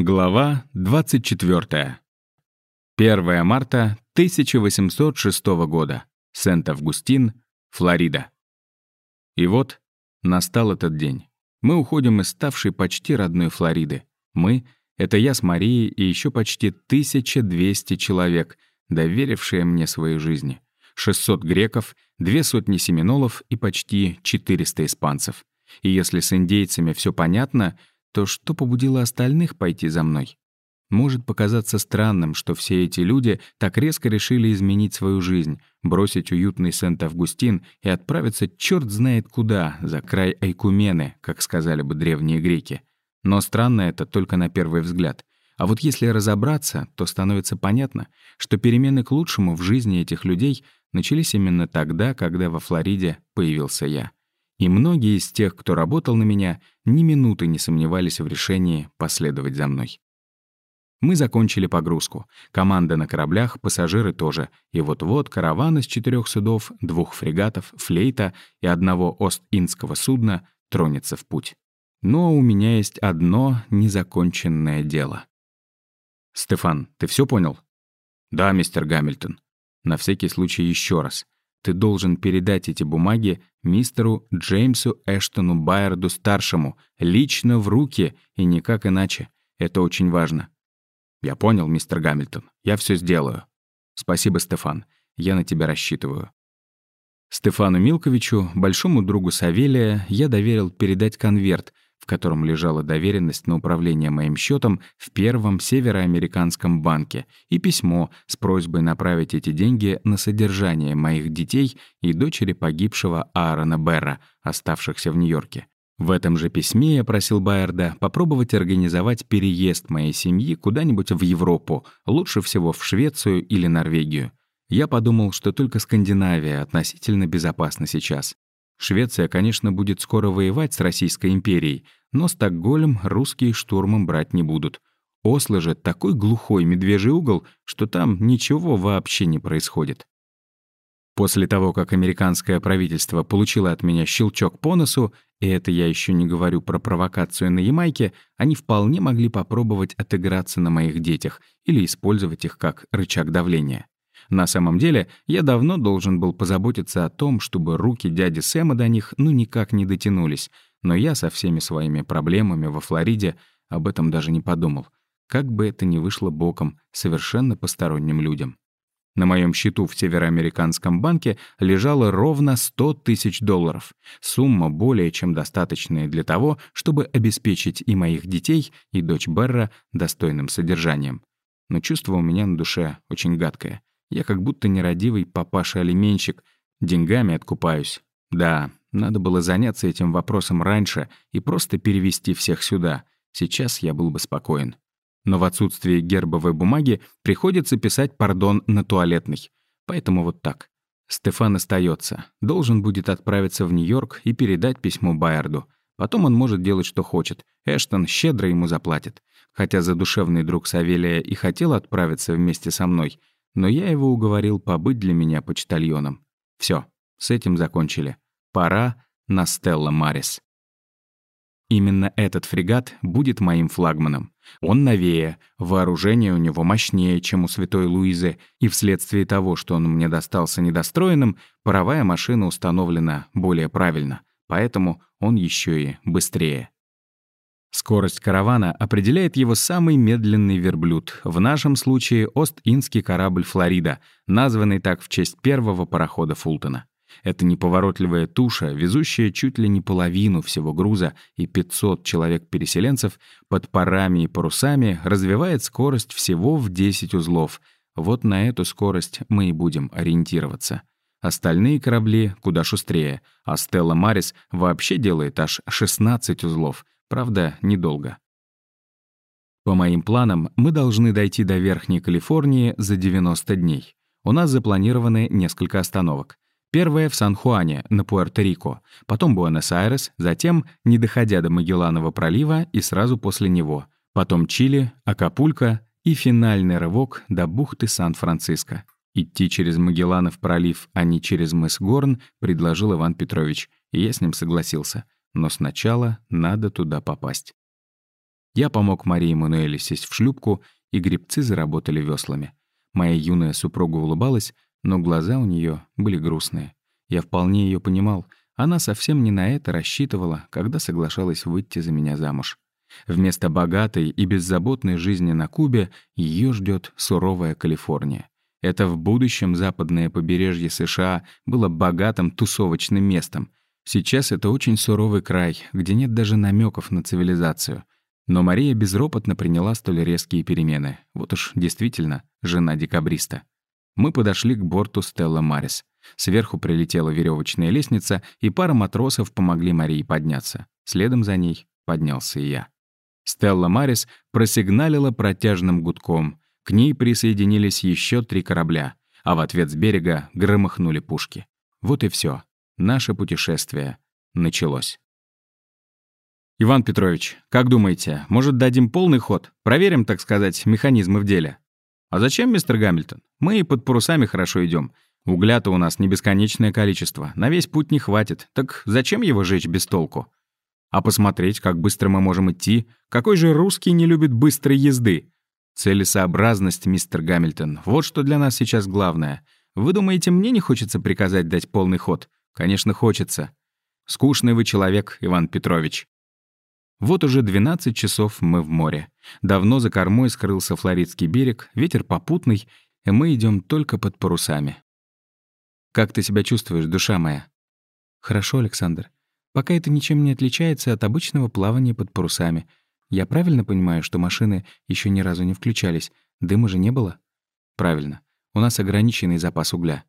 Глава 24. 1 марта 1806 года. Сент-Августин, Флорида. И вот настал этот день. Мы уходим из ставшей почти родной Флориды. Мы — это я с Марией и еще почти 1200 человек, доверившие мне свои жизни. 600 греков, две сотни семинолов и почти 400 испанцев. И если с индейцами все понятно — то что побудило остальных пойти за мной? Может показаться странным, что все эти люди так резко решили изменить свою жизнь, бросить уютный Сент-Августин и отправиться черт знает куда, за край Айкумены, как сказали бы древние греки. Но странно это только на первый взгляд. А вот если разобраться, то становится понятно, что перемены к лучшему в жизни этих людей начались именно тогда, когда во Флориде появился я. И многие из тех, кто работал на меня, ни минуты не сомневались в решении последовать за мной. Мы закончили погрузку. Команда на кораблях, пассажиры тоже. И вот-вот караван из четырех судов, двух фрегатов, флейта и одного Ост-Индского судна тронется в путь. Но у меня есть одно незаконченное дело. «Стефан, ты все понял?» «Да, мистер Гамильтон». На всякий случай еще раз. Ты должен передать эти бумаги мистеру Джеймсу Эштону Байерду-старшему, лично в руки и никак иначе. Это очень важно. Я понял, мистер Гамильтон. Я все сделаю. Спасибо, Стефан. Я на тебя рассчитываю. Стефану Милковичу, большому другу Савелия, я доверил передать конверт — в котором лежала доверенность на управление моим счетом в первом североамериканском банке, и письмо с просьбой направить эти деньги на содержание моих детей и дочери погибшего Аарона Берра, оставшихся в Нью-Йорке. В этом же письме я просил Байерда попробовать организовать переезд моей семьи куда-нибудь в Европу, лучше всего в Швецию или Норвегию. Я подумал, что только Скандинавия относительно безопасна сейчас. Швеция, конечно, будет скоро воевать с Российской империей, но Стокгольм русские штурмом брать не будут. Осло же такой глухой медвежий угол, что там ничего вообще не происходит. После того, как американское правительство получило от меня щелчок по носу, и это я еще не говорю про провокацию на Ямайке, они вполне могли попробовать отыграться на моих детях или использовать их как рычаг давления. На самом деле, я давно должен был позаботиться о том, чтобы руки дяди Сэма до них ну никак не дотянулись, но я со всеми своими проблемами во Флориде об этом даже не подумал. Как бы это ни вышло боком совершенно посторонним людям. На моем счету в Североамериканском банке лежало ровно 100 тысяч долларов. Сумма более чем достаточная для того, чтобы обеспечить и моих детей, и дочь Берра достойным содержанием. Но чувство у меня на душе очень гадкое. Я как будто нерадивый папаша-алименщик. Деньгами откупаюсь. Да, надо было заняться этим вопросом раньше и просто перевести всех сюда. Сейчас я был бы спокоен. Но в отсутствии гербовой бумаги приходится писать «пардон» на туалетный. Поэтому вот так. Стефан остается, Должен будет отправиться в Нью-Йорк и передать письмо Байерду. Потом он может делать, что хочет. Эштон щедро ему заплатит. Хотя задушевный друг Савелия и хотел отправиться вместе со мной, но я его уговорил побыть для меня почтальоном. Все, с этим закончили. Пора на Стелла Марис. Именно этот фрегат будет моим флагманом. Он новее, вооружение у него мощнее, чем у Святой Луизы, и вследствие того, что он мне достался недостроенным, паровая машина установлена более правильно, поэтому он еще и быстрее. Скорость каравана определяет его самый медленный верблюд, в нашем случае Ост-Индский корабль «Флорида», названный так в честь первого парохода Фултона. Это неповоротливая туша, везущая чуть ли не половину всего груза и 500 человек-переселенцев, под парами и парусами развивает скорость всего в 10 узлов. Вот на эту скорость мы и будем ориентироваться. Остальные корабли куда шустрее, а Стелла Марис вообще делает аж 16 узлов — Правда, недолго. По моим планам, мы должны дойти до Верхней Калифорнии за 90 дней. У нас запланированы несколько остановок. Первая в Сан-Хуане, на Пуэрто-Рико, потом Буэнос-Айрес, затем, не доходя до Магелланова пролива и сразу после него, потом Чили, Акапулько и финальный рывок до бухты Сан-Франциско. Идти через Магелланов пролив, а не через мыс Горн, предложил Иван Петрович, и я с ним согласился — но сначала надо туда попасть. Я помог Марии Мануэле сесть в шлюпку, и гребцы заработали веслами. Моя юная супруга улыбалась, но глаза у нее были грустные. Я вполне ее понимал. Она совсем не на это рассчитывала, когда соглашалась выйти за меня замуж. Вместо богатой и беззаботной жизни на Кубе ее ждет суровая Калифорния. Это в будущем западное побережье США было богатым тусовочным местом. Сейчас это очень суровый край, где нет даже намеков на цивилизацию. Но Мария безропотно приняла столь резкие перемены. Вот уж действительно жена декабриста. Мы подошли к борту Стелла Марис. Сверху прилетела веревочная лестница, и пара матросов помогли Марии подняться. Следом за ней поднялся и я. Стелла Марис просигналила протяжным гудком. К ней присоединились еще три корабля, а в ответ с берега громыхнули пушки. Вот и все. Наше путешествие началось. «Иван Петрович, как думаете, может, дадим полный ход? Проверим, так сказать, механизмы в деле?» «А зачем, мистер Гамильтон? Мы и под парусами хорошо идем. Угля-то у нас не бесконечное количество, на весь путь не хватит. Так зачем его жечь без толку?» А посмотреть, как быстро мы можем идти. Какой же русский не любит быстрой езды? Целесообразность, мистер Гамильтон. Вот что для нас сейчас главное. Вы думаете, мне не хочется приказать дать полный ход? Конечно, хочется. Скучный вы человек, Иван Петрович. Вот уже 12 часов мы в море. Давно за кормой скрылся Флоридский берег, ветер попутный, и мы идем только под парусами. «Как ты себя чувствуешь, душа моя?» «Хорошо, Александр. Пока это ничем не отличается от обычного плавания под парусами. Я правильно понимаю, что машины еще ни разу не включались? Дыма же не было? Правильно. У нас ограниченный запас угля.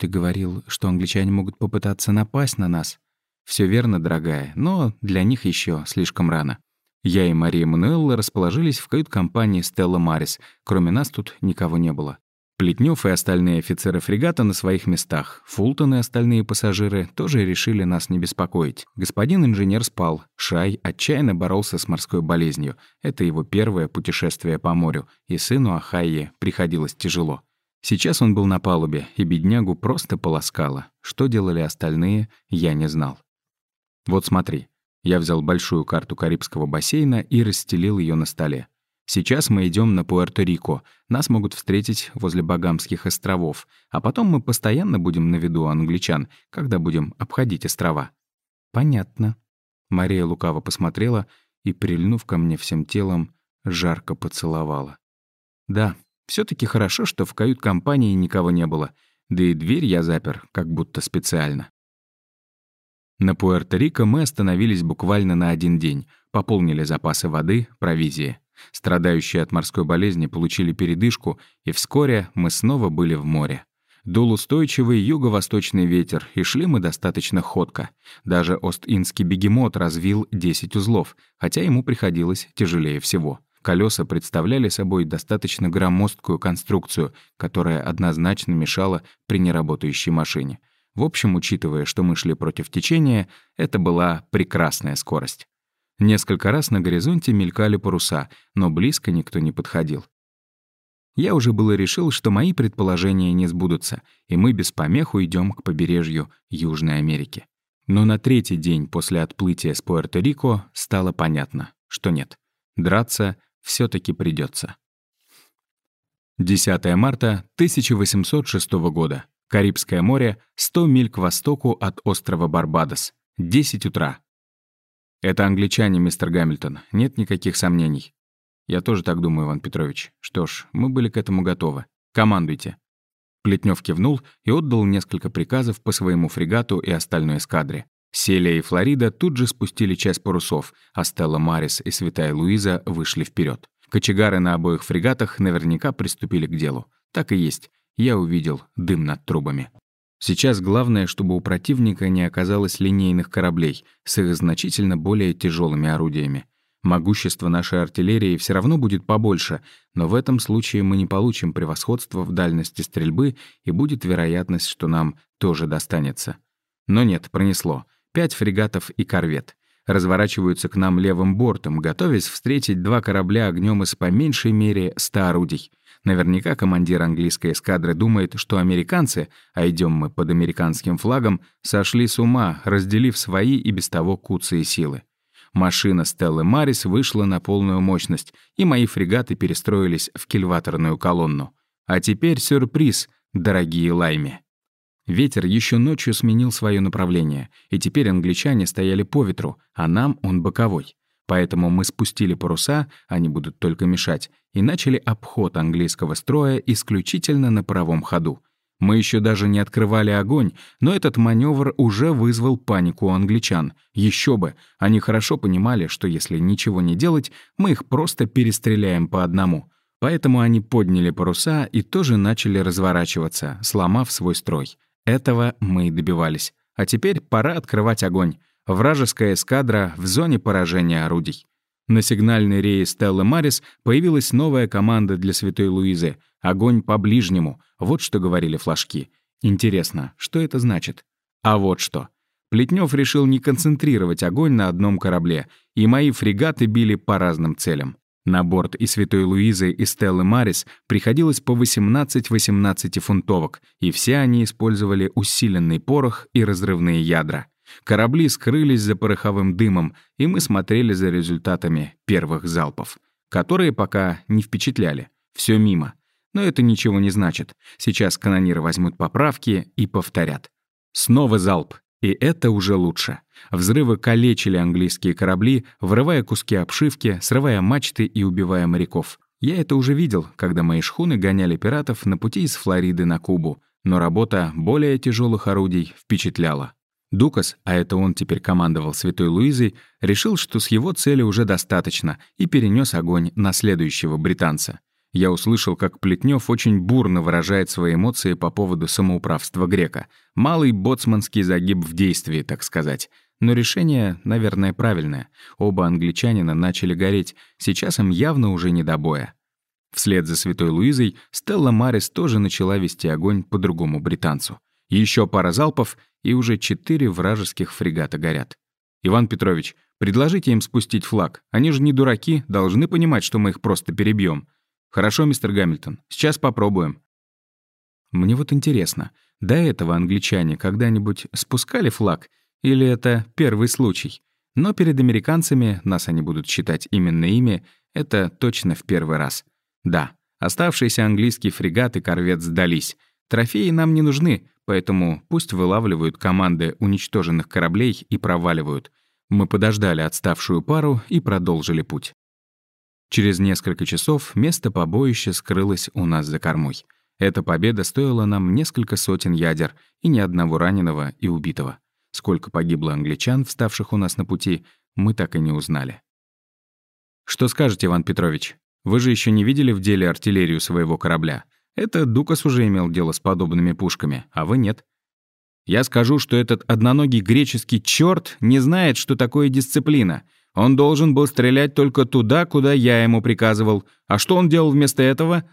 Ты говорил, что англичане могут попытаться напасть на нас. Все верно, дорогая, но для них еще слишком рано. Я и Мария Мануэлла расположились в кают-компании Стелла Марис. Кроме нас тут никого не было. Плетнев и остальные офицеры фрегата на своих местах. Фултон и остальные пассажиры тоже решили нас не беспокоить. Господин инженер спал. Шай отчаянно боролся с морской болезнью. Это его первое путешествие по морю, и сыну Ахайе приходилось тяжело. Сейчас он был на палубе, и беднягу просто полоскало. Что делали остальные, я не знал. Вот смотри. Я взял большую карту Карибского бассейна и расстелил ее на столе. Сейчас мы идем на Пуэрто-Рико. Нас могут встретить возле Багамских островов. А потом мы постоянно будем на виду англичан, когда будем обходить острова». «Понятно». Мария лукаво посмотрела и, прильнув ко мне всем телом, жарко поцеловала. «Да, все таки хорошо, что в кают-компании никого не было. Да и дверь я запер, как будто специально». На Пуэрто-Рико мы остановились буквально на один день, пополнили запасы воды, провизии. Страдающие от морской болезни получили передышку, и вскоре мы снова были в море. Дул устойчивый юго-восточный ветер, и шли мы достаточно ходко. Даже Ост-Индский бегемот развил 10 узлов, хотя ему приходилось тяжелее всего. Колеса представляли собой достаточно громоздкую конструкцию, которая однозначно мешала при неработающей машине. В общем, учитывая, что мы шли против течения, это была прекрасная скорость. Несколько раз на горизонте мелькали паруса, но близко никто не подходил. Я уже было решил, что мои предположения не сбудутся, и мы без помех уйдем к побережью Южной Америки. Но на третий день после отплытия с Пуэрто-Рико стало понятно, что нет. Драться все таки придется. 10 марта 1806 года. Карибское море, 100 миль к востоку от острова Барбадос. 10 утра. «Это англичане, мистер Гамильтон. Нет никаких сомнений». «Я тоже так думаю, Иван Петрович. Что ж, мы были к этому готовы. Командуйте». Плетнев кивнул и отдал несколько приказов по своему фрегату и остальной эскадре. Селия и Флорида тут же спустили часть парусов, а Стелла Марис и Святая Луиза вышли вперед. Кочегары на обоих фрегатах наверняка приступили к делу. Так и есть. Я увидел дым над трубами. Сейчас главное, чтобы у противника не оказалось линейных кораблей с их значительно более тяжелыми орудиями. Могущество нашей артиллерии все равно будет побольше, но в этом случае мы не получим превосходство в дальности стрельбы и будет вероятность, что нам тоже достанется. Но нет, пронесло. Пять фрегатов и корвет. Разворачиваются к нам левым бортом, готовясь встретить два корабля огнем из по меньшей мере ста орудий. Наверняка командир английской эскадры думает, что американцы, а идем мы под американским флагом, сошли с ума, разделив свои и без того куцые силы. Машина Стеллы Марис вышла на полную мощность, и мои фрегаты перестроились в кильваторную колонну. А теперь сюрприз, дорогие лайми. Ветер еще ночью сменил свое направление, и теперь англичане стояли по ветру, а нам он боковой. Поэтому мы спустили паруса, они будут только мешать, и начали обход английского строя исключительно на паровом ходу. Мы еще даже не открывали огонь, но этот маневр уже вызвал панику у англичан. Еще бы, они хорошо понимали, что если ничего не делать, мы их просто перестреляем по одному. Поэтому они подняли паруса и тоже начали разворачиваться, сломав свой строй. Этого мы и добивались. А теперь пора открывать огонь. Вражеская эскадра в зоне поражения орудий. На сигнальной рее Стеллы Марис появилась новая команда для Святой Луизы — «Огонь по ближнему». Вот что говорили флажки. Интересно, что это значит? А вот что. Плетнев решил не концентрировать огонь на одном корабле, и мои фрегаты били по разным целям. На борт и Святой Луизы, и Стеллы Марис приходилось по 18 18-фунтовок, и все они использовали усиленный порох и разрывные ядра. Корабли скрылись за пороховым дымом, и мы смотрели за результатами первых залпов, которые пока не впечатляли. Все мимо. Но это ничего не значит. Сейчас канониры возьмут поправки и повторят. Снова залп. И это уже лучше. Взрывы калечили английские корабли, вырывая куски обшивки, срывая мачты и убивая моряков. Я это уже видел, когда мои шхуны гоняли пиратов на пути из Флориды на Кубу. Но работа более тяжелых орудий впечатляла. Дукас, а это он теперь командовал Святой Луизой, решил, что с его цели уже достаточно, и перенес огонь на следующего британца. Я услышал, как Плетнев очень бурно выражает свои эмоции по поводу самоуправства грека. Малый боцманский загиб в действии, так сказать. Но решение, наверное, правильное. Оба англичанина начали гореть, сейчас им явно уже не до боя. Вслед за Святой Луизой Стелла Марис тоже начала вести огонь по другому британцу. Еще пара залпов, и уже четыре вражеских фрегата горят. «Иван Петрович, предложите им спустить флаг. Они же не дураки, должны понимать, что мы их просто перебьем. «Хорошо, мистер Гамильтон, сейчас попробуем». Мне вот интересно, до этого англичане когда-нибудь спускали флаг, или это первый случай? Но перед американцами, нас они будут считать именно ими, это точно в первый раз. Да, оставшиеся английские фрегаты корвет сдались. Трофеи нам не нужны, поэтому пусть вылавливают команды уничтоженных кораблей и проваливают. Мы подождали отставшую пару и продолжили путь. Через несколько часов место побоища скрылось у нас за кормой. Эта победа стоила нам несколько сотен ядер и ни одного раненого и убитого. Сколько погибло англичан, вставших у нас на пути, мы так и не узнали. «Что скажете, Иван Петрович? Вы же еще не видели в деле артиллерию своего корабля. Это Дукас уже имел дело с подобными пушками, а вы нет. Я скажу, что этот одноногий греческий черт не знает, что такое дисциплина — он должен был стрелять только туда, куда я ему приказывал. А что он делал вместо этого?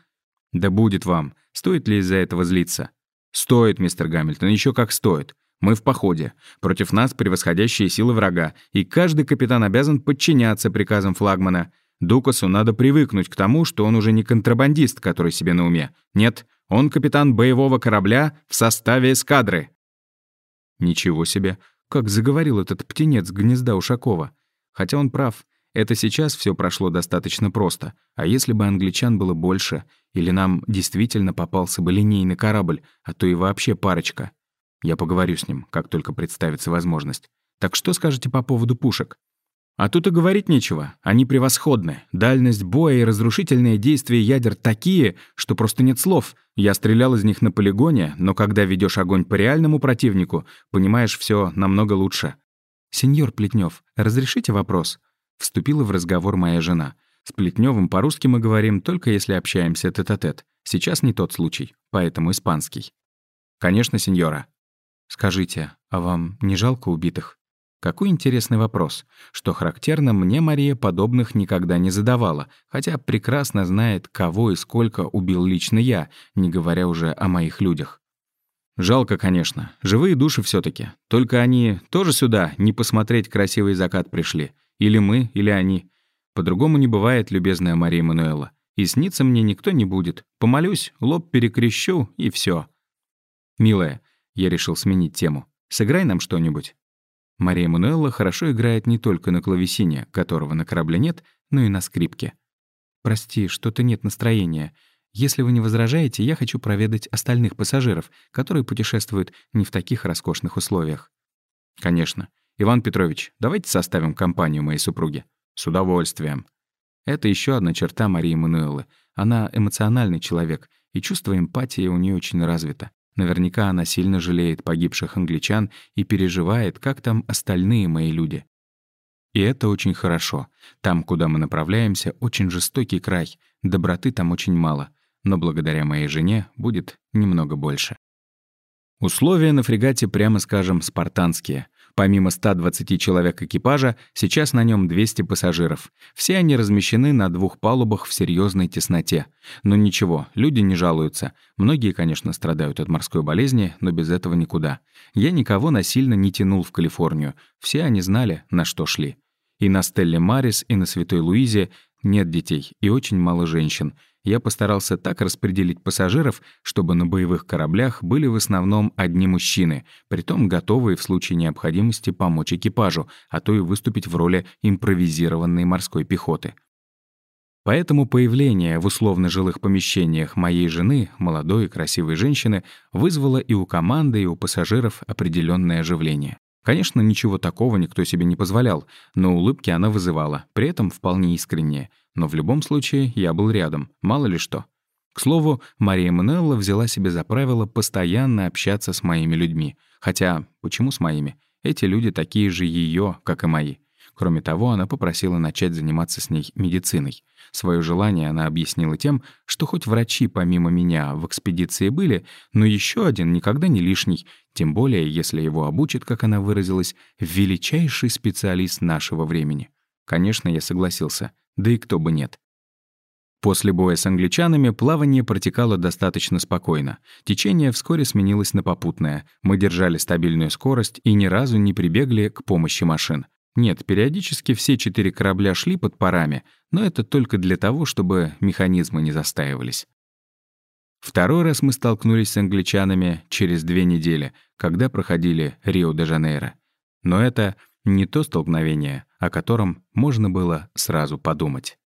Да будет вам. Стоит ли из-за этого злиться? Стоит, мистер Гамильтон, еще как стоит. Мы в походе. Против нас превосходящие силы врага, и каждый капитан обязан подчиняться приказам флагмана. Дукасу надо привыкнуть к тому, что он уже не контрабандист, который себе на уме. Нет, он капитан боевого корабля в составе эскадры. Ничего себе, как заговорил этот птенец гнезда Ушакова. Хотя он прав. Это сейчас все прошло достаточно просто. А если бы англичан было больше, или нам действительно попался бы линейный корабль, а то и вообще парочка? Я поговорю с ним, как только представится возможность. Так что скажете по поводу пушек? А тут и говорить нечего. Они превосходны. Дальность боя и разрушительные действия ядер такие, что просто нет слов. Я стрелял из них на полигоне, но когда ведешь огонь по реальному противнику, понимаешь все намного лучше. «Сеньор Плетнев, разрешите вопрос?» Вступила в разговор моя жена. С Плетневым по-русски мы говорим только если общаемся тет-а-тет. -тет. Сейчас не тот случай, поэтому испанский. «Конечно, сеньора». «Скажите, а вам не жалко убитых?» Какой интересный вопрос. Что характерно, мне Мария подобных никогда не задавала, хотя прекрасно знает, кого и сколько убил лично я, не говоря уже о моих людях. Жалко, конечно. Живые души все таки Только они тоже сюда не посмотреть красивый закат пришли. Или мы, или они. По-другому не бывает, любезная Мария Мануэла. И снится мне никто не будет. Помолюсь, лоб перекрещу, и все. Милая, я решил сменить тему. Сыграй нам что-нибудь. Мария Мануэлла хорошо играет не только на клавесине, которого на корабле нет, но и на скрипке. «Прости, что-то нет настроения. Если вы не возражаете, я хочу проведать остальных пассажиров, которые путешествуют не в таких роскошных условиях». «Конечно. Иван Петрович, давайте составим компанию моей супруги». «С удовольствием». Это еще одна черта Марии Мануэллы. Она эмоциональный человек, и чувство эмпатии у нее очень развито. Наверняка она сильно жалеет погибших англичан и переживает, как там остальные мои люди. И это очень хорошо. Там, куда мы направляемся, очень жестокий край. Доброты там очень мало. Но благодаря моей жене будет немного больше. Условия на фрегате, прямо скажем, спартанские. Помимо 120 человек экипажа, сейчас на нем 200 пассажиров. Все они размещены на двух палубах в серьезной тесноте. Но ничего, люди не жалуются. Многие, конечно, страдают от морской болезни, но без этого никуда. Я никого насильно не тянул в Калифорнию. Все они знали, на что шли. И на Стелле Марис, и на Святой Луизе нет детей и очень мало женщин я постарался так распределить пассажиров, чтобы на боевых кораблях были в основном одни мужчины, притом готовые в случае необходимости помочь экипажу, а то и выступить в роли импровизированной морской пехоты. Поэтому появление в условно жилых помещениях моей жены, молодой и красивой женщины, вызвало и у команды, и у пассажиров определенное оживление. Конечно, ничего такого никто себе не позволял, но улыбки она вызывала, при этом вполне искренние. Но в любом случае я был рядом, мало ли что. К слову, Мария Манелла взяла себе за правило постоянно общаться с моими людьми. Хотя, почему с моими? Эти люди такие же ее, как и мои. Кроме того, она попросила начать заниматься с ней медициной. Своё желание она объяснила тем, что хоть врачи помимо меня в экспедиции были, но еще один никогда не лишний, тем более если его обучит, как она выразилась, величайший специалист нашего времени. Конечно, я согласился да и кто бы нет. После боя с англичанами плавание протекало достаточно спокойно. Течение вскоре сменилось на попутное. Мы держали стабильную скорость и ни разу не прибегли к помощи машин. Нет, периодически все четыре корабля шли под парами, но это только для того, чтобы механизмы не застаивались. Второй раз мы столкнулись с англичанами через две недели, когда проходили Рио-де-Жанейро. Но это не то столкновение, о котором можно было сразу подумать.